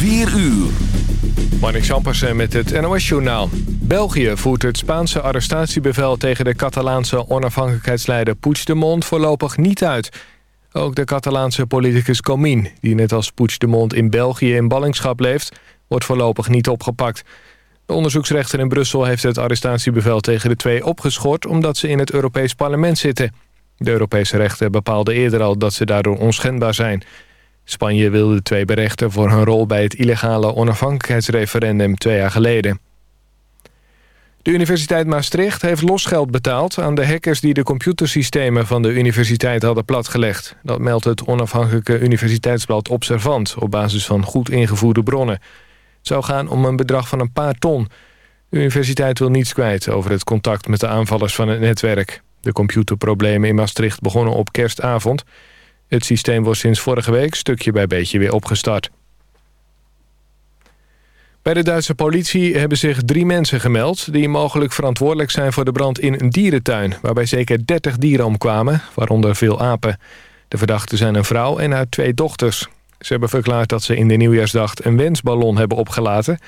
4 uur. Marnik Sampersen met het NOS-journaal. België voert het Spaanse arrestatiebevel tegen de Catalaanse onafhankelijkheidsleider Puigdemont voorlopig niet uit. Ook de Catalaanse politicus Comín, die net als Puigdemont in België in ballingschap leeft, wordt voorlopig niet opgepakt. De onderzoeksrechter in Brussel heeft het arrestatiebevel tegen de twee opgeschort omdat ze in het Europees Parlement zitten. De Europese rechter bepaalde eerder al dat ze daardoor onschendbaar zijn. Spanje wilde de twee berechten voor hun rol bij het illegale onafhankelijkheidsreferendum twee jaar geleden. De Universiteit Maastricht heeft losgeld betaald aan de hackers die de computersystemen van de universiteit hadden platgelegd. Dat meldt het onafhankelijke universiteitsblad Observant op basis van goed ingevoerde bronnen. Het zou gaan om een bedrag van een paar ton. De universiteit wil niets kwijt over het contact met de aanvallers van het netwerk. De computerproblemen in Maastricht begonnen op kerstavond. Het systeem wordt sinds vorige week stukje bij beetje weer opgestart. Bij de Duitse politie hebben zich drie mensen gemeld... die mogelijk verantwoordelijk zijn voor de brand in een dierentuin... waarbij zeker 30 dieren omkwamen, waaronder veel apen. De verdachten zijn een vrouw en haar twee dochters. Ze hebben verklaard dat ze in de nieuwjaarsdag een wensballon hebben opgelaten...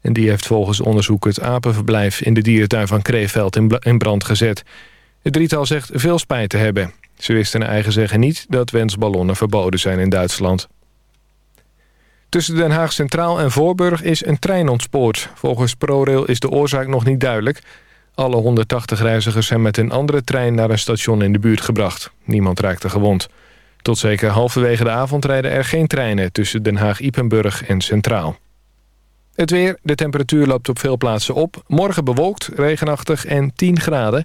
en die heeft volgens onderzoek het apenverblijf... in de dierentuin van Kreeveld in brand gezet. Het drietal zegt veel spijt te hebben. Ze wisten naar eigen zeggen niet dat wensballonnen verboden zijn in Duitsland. Tussen Den Haag Centraal en Voorburg is een trein ontspoord. Volgens ProRail is de oorzaak nog niet duidelijk. Alle 180 reizigers zijn met een andere trein naar een station in de buurt gebracht. Niemand raakte gewond. Tot zeker halverwege de avond rijden er geen treinen... tussen Den Haag-Ipenburg en Centraal. Het weer, de temperatuur loopt op veel plaatsen op. Morgen bewolkt, regenachtig en 10 graden.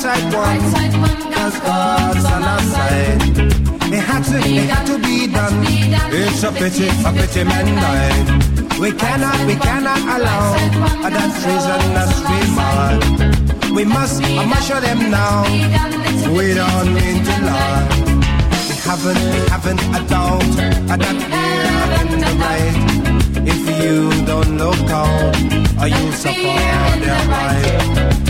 Side one. Cause God's on our side. It had to, it had to be done. It's a pity, a pity men died. We cannot, we cannot allow that treason that's we. We must, I must show them now. We don't need to lie. We haven't, we haven't a doubt that we are in the right. If you don't look out, are you suffer their right?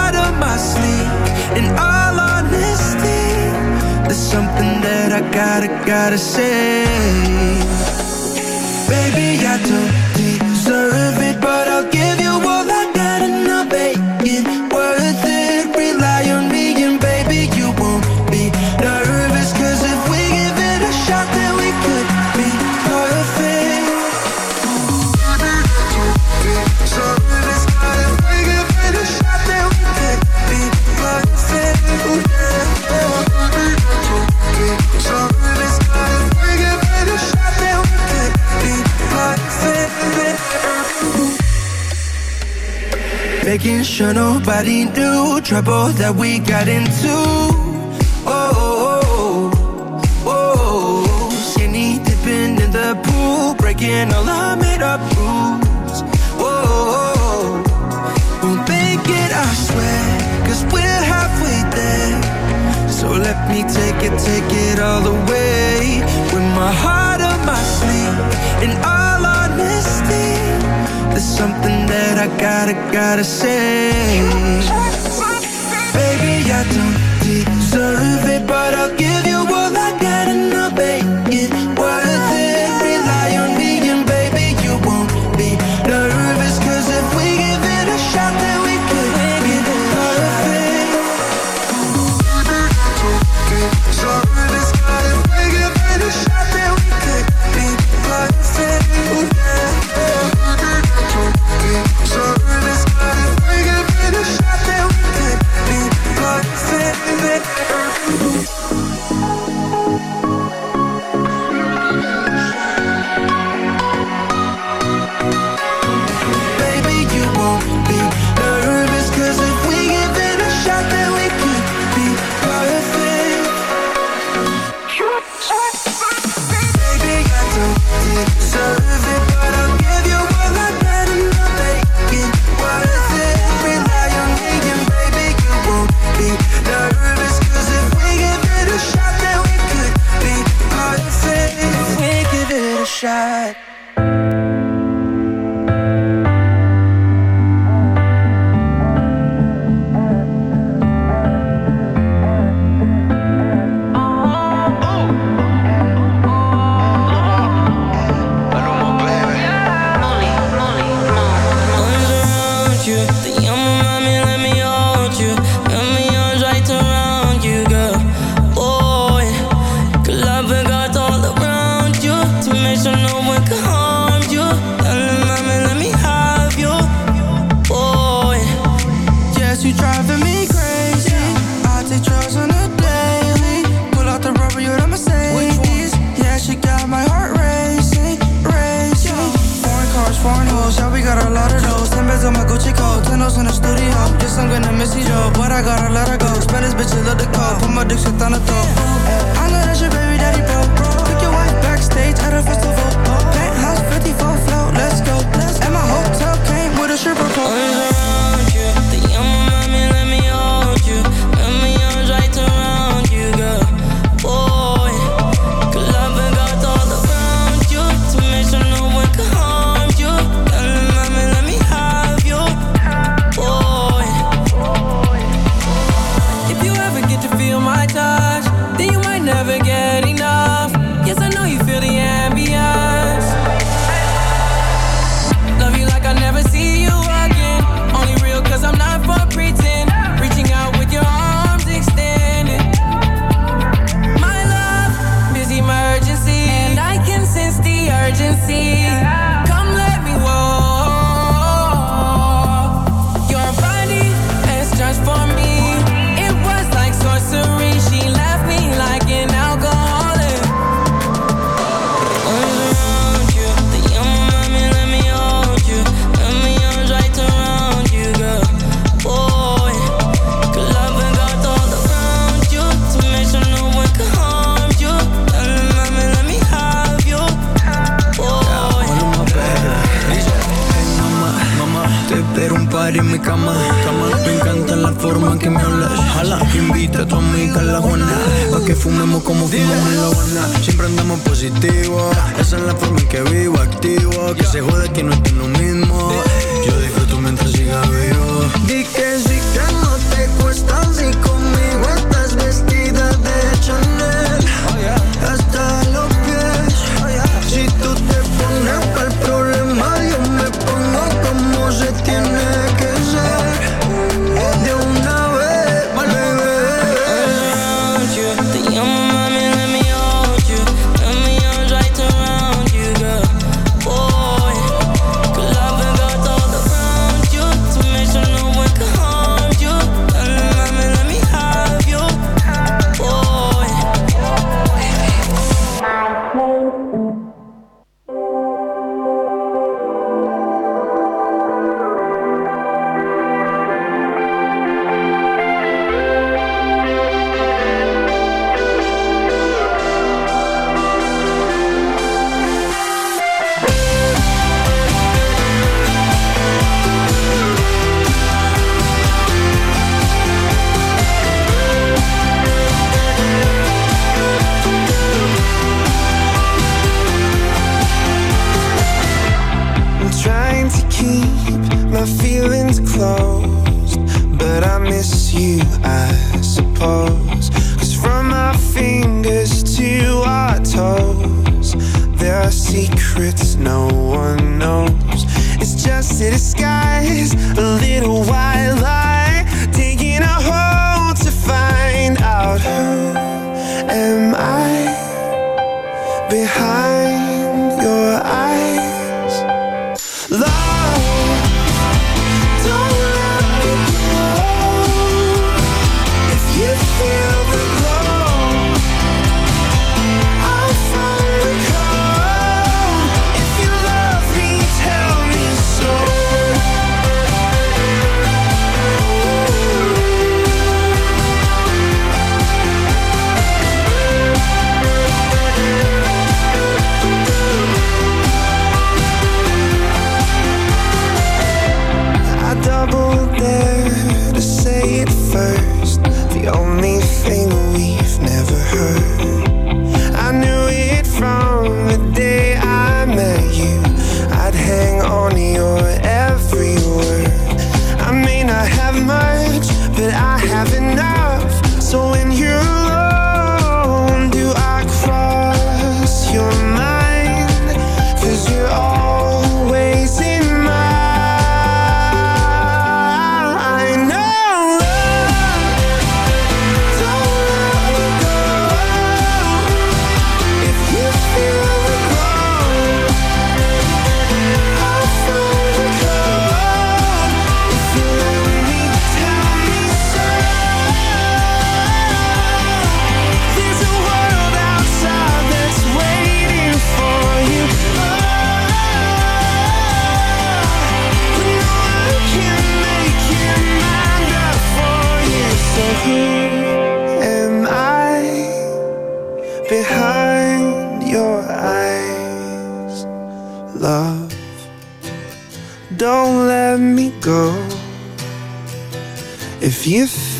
my sleeve, in all honesty, there's something that I gotta, gotta say. Baby, I don't deserve it, but I'll give you making sure nobody knew trouble that we got into. Oh, oh, oh, oh. oh. skinny dipping in the pool, breaking all I gotta say. Baby, I don't deserve it, but I'll feel my touch, then you might never get Doberman que me hablas Jala, invita a tu amiga a la Juana Pa' que fumemos como fumamos en la Habana. Siempre andamos positivos Esa es la forma en que vivo, activo. Que se jode que no estoy lo mismo. Yo disfruto mientras siga vivo. Di que sí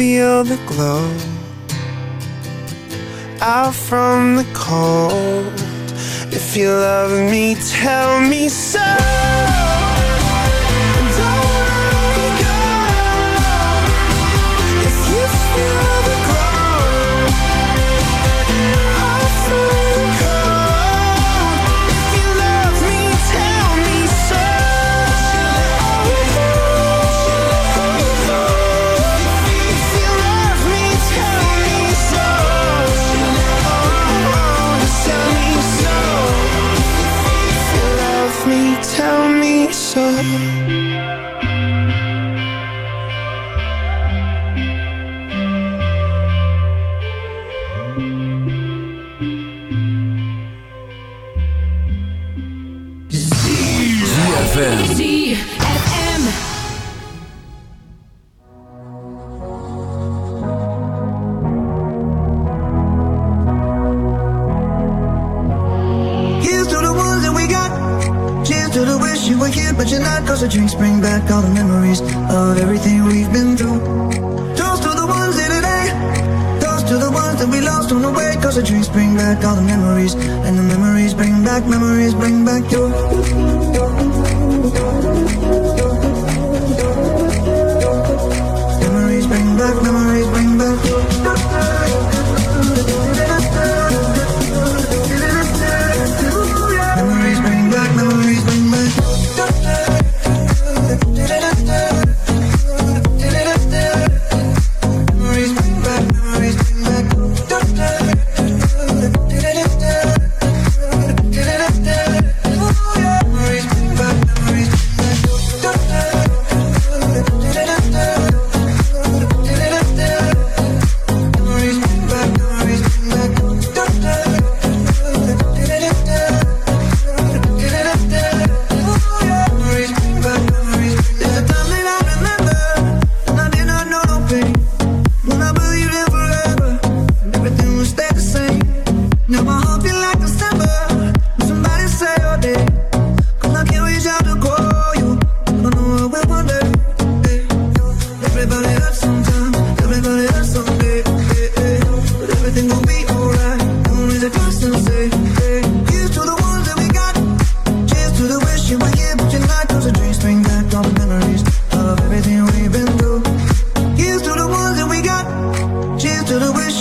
feel the glow out from the cold, if you love me, tell me so. Cause the ones that we got. Cheers to the wish you were here, but you're not. 'Cause the drinks bring back all the memories of everything we've been through. Toast to the ones here today. Toast to the ones that we lost on the way. Cause the drinks bring back all the memories. And the memories bring back, memories bring back your.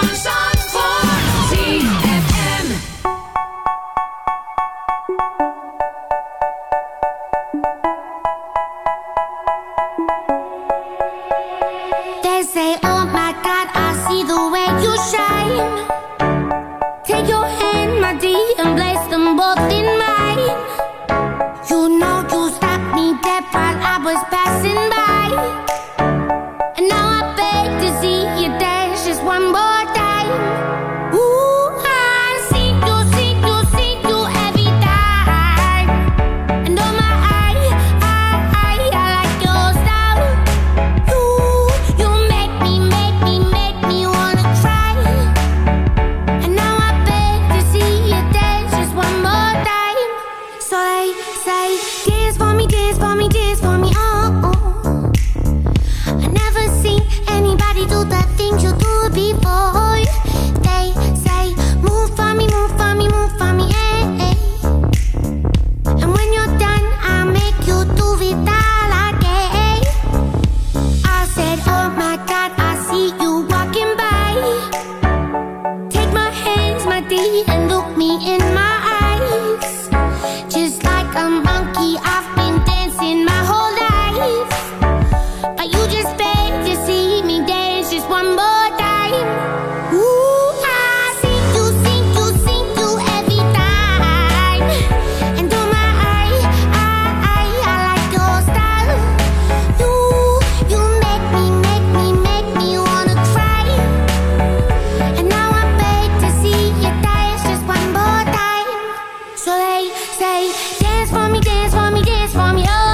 van dance for me, dance for me, dance for me, oh.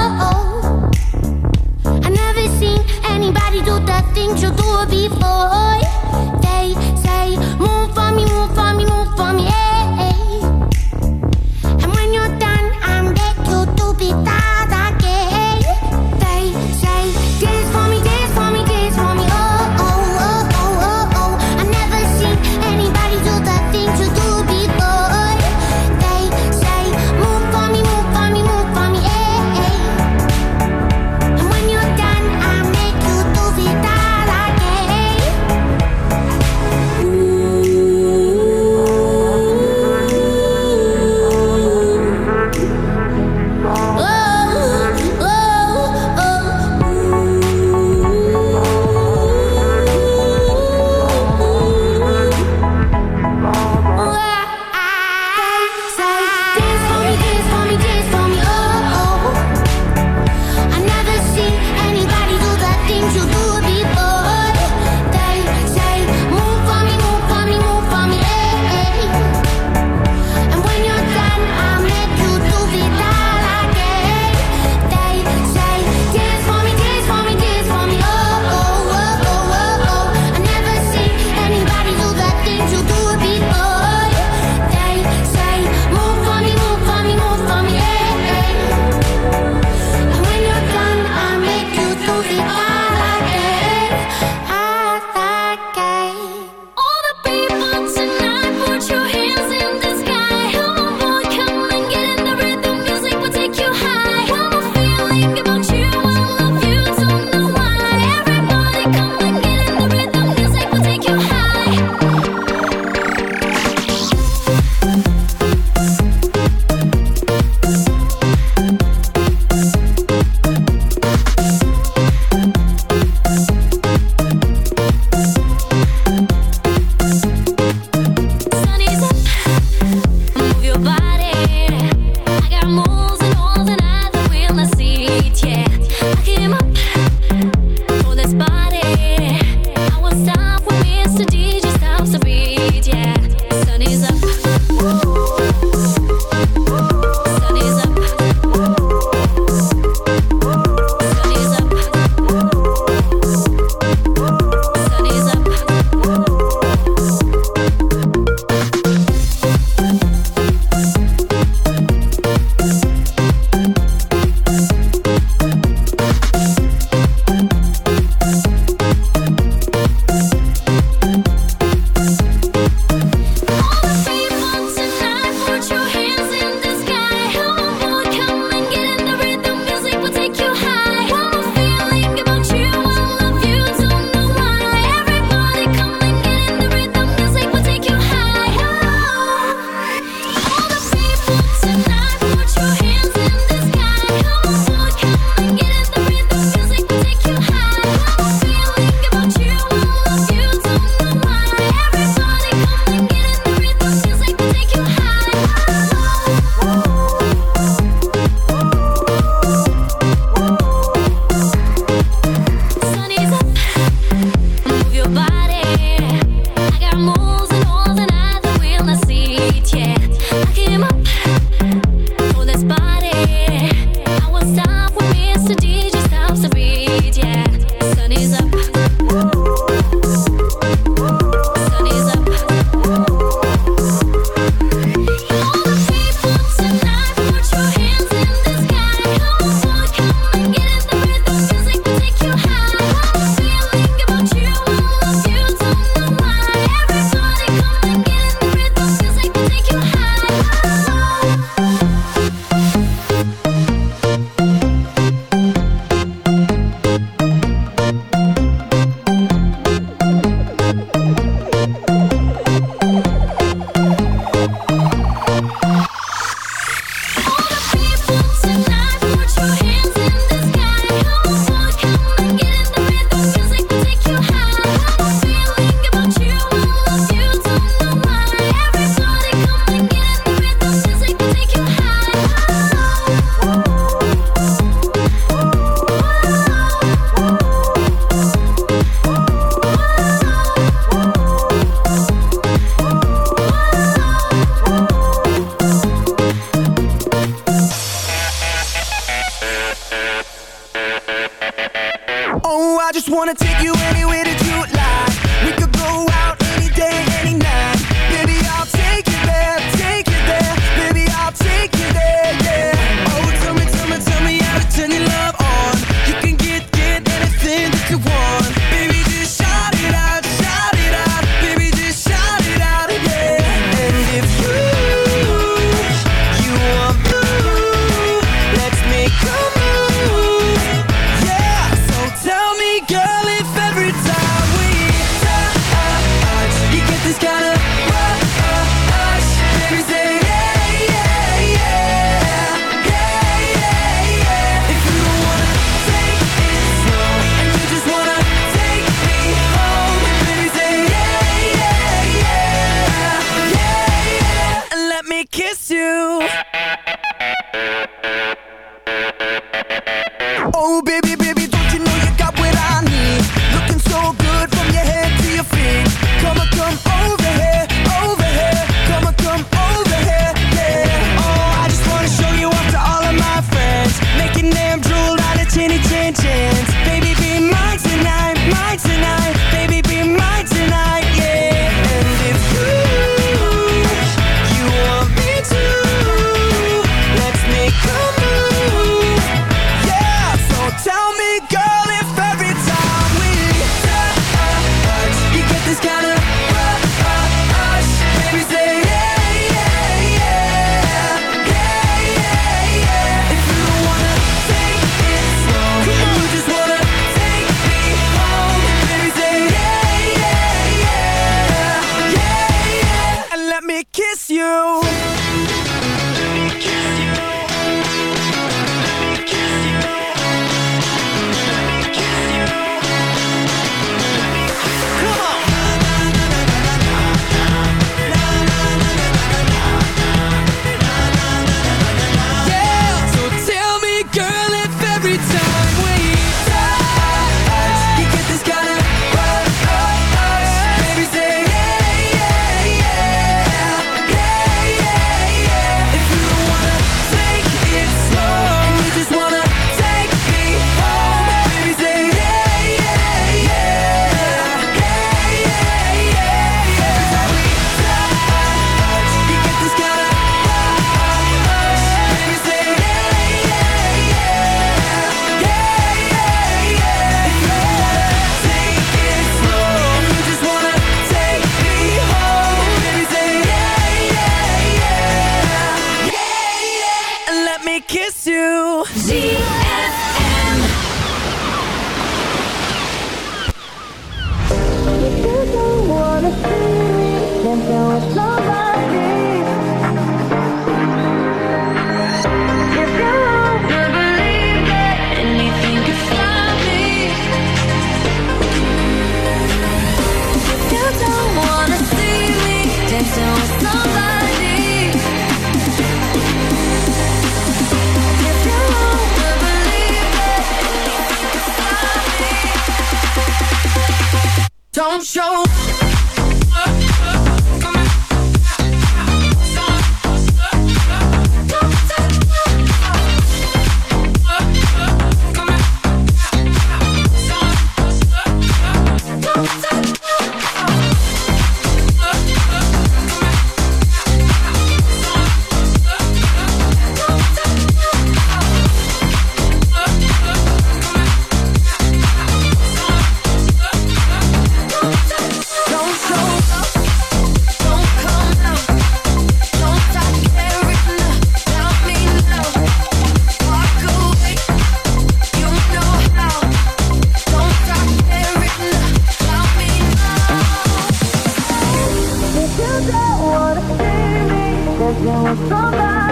There somebody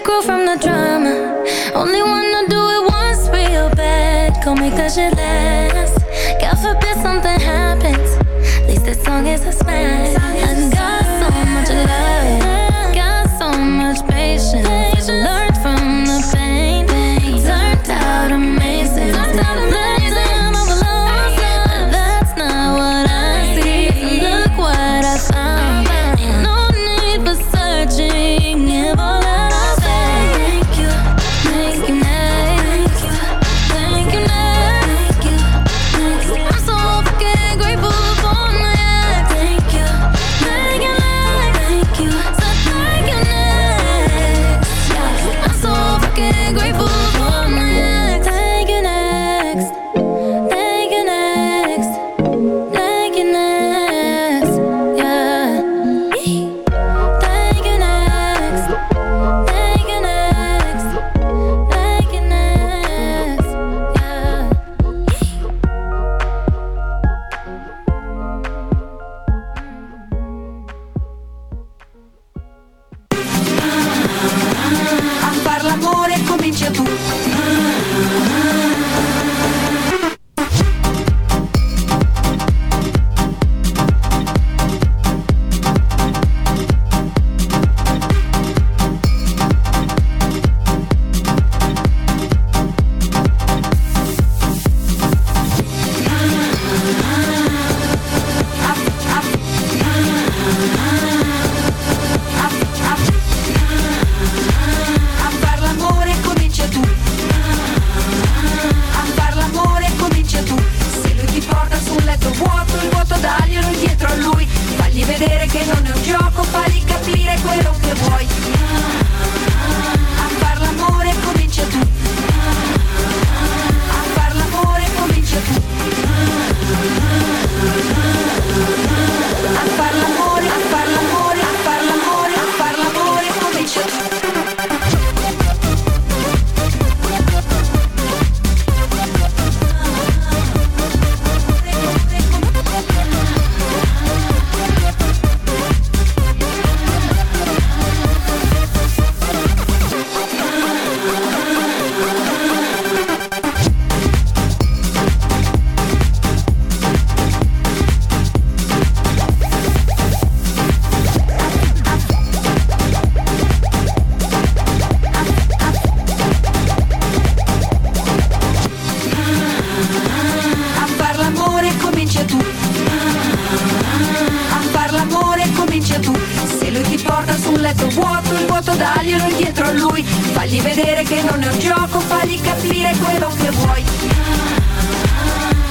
shit from the drama. Only wanna do it once real bad. Go make that shit last. guarda su un letto vuoto, il vuoto daglielo dietro a lui, fagli vedere che non è un gioco, fagli capire quello che vuoi.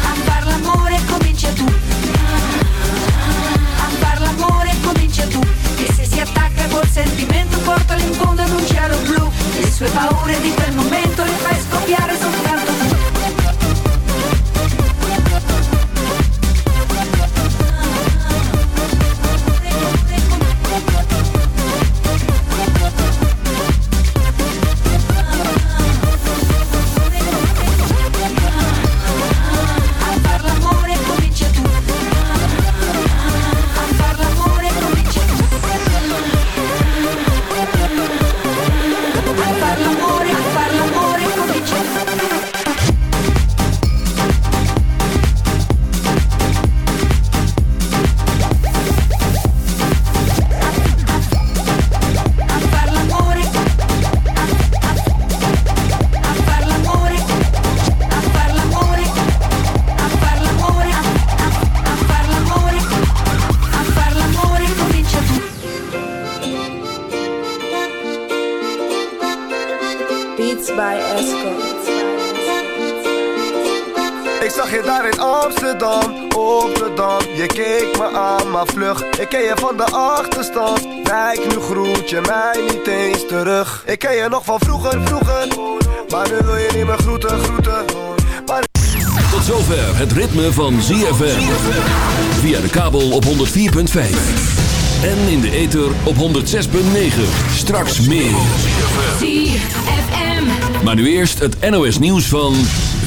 A far l'amore comincia tu, a far l'amore comincia tu, Che se si attacca col sentimento portalo in fondo ad un cielo blu, le sue paure di quel momento le fai scoppiare sul Ik ken je van de achterstand Kijk, nu groet je mij niet eens terug Ik ken je nog van vroeger, vroeger Maar nu wil je niet meer groeten, groeten maar... Tot zover het ritme van ZFM. Via de kabel op 104.5. En in de ether op 106.9. Straks meer. ZFM Maar nu eerst het NOS nieuws van...